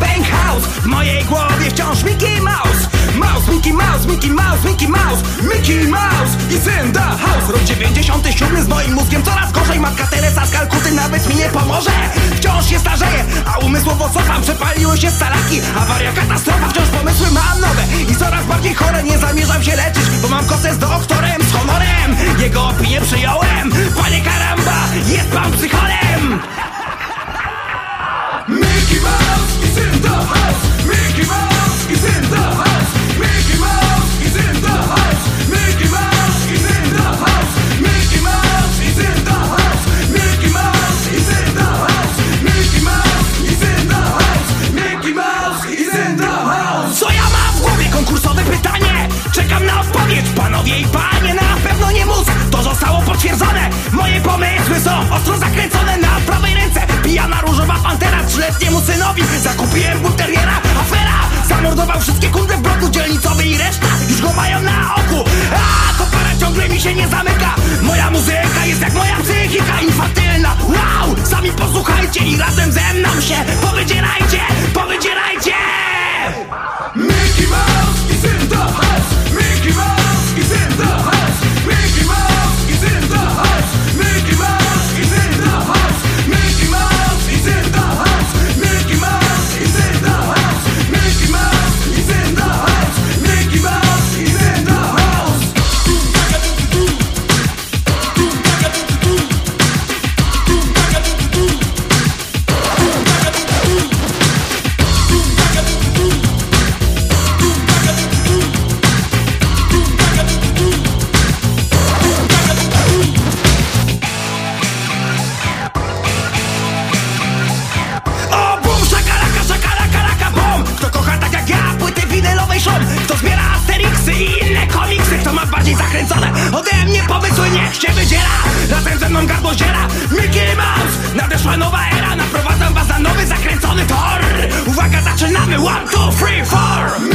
Mouse W mojej głowie wciąż Mickey Mouse. Mouse, Mickey Mouse, Mickey Mouse, Mickey Mouse Mickey Mouse house. Rok 97 z moim mózgiem. Coraz gorzej Matka Teresa z Kalkuty nawet mi nie pomoże. Wciąż się starzeję, a umysłowo cofam. Przepaliły się stalaki, awaria, katastrofa. Wciąż pomysły mam nowe i coraz bardziej chore. Nie zamierzam się leczyć, bo mam kosę z doktorem Z honorem, jego opinię przyjąłem i panie Na pewno nie mózg, to zostało potwierdzone. Moje pomysły są ostro zakręcone. Na prawej ręce pijana różowa pantera. Trzyletniemu synowi zakupiłem bulteriera Afera, zamordował wszystkie kundle w bloku dzielnicowy I reszta już go mają na oku. A to para ciągle mi się nie zamyka czerwony tor Uwaga, zaczynamy! One, two, three, four!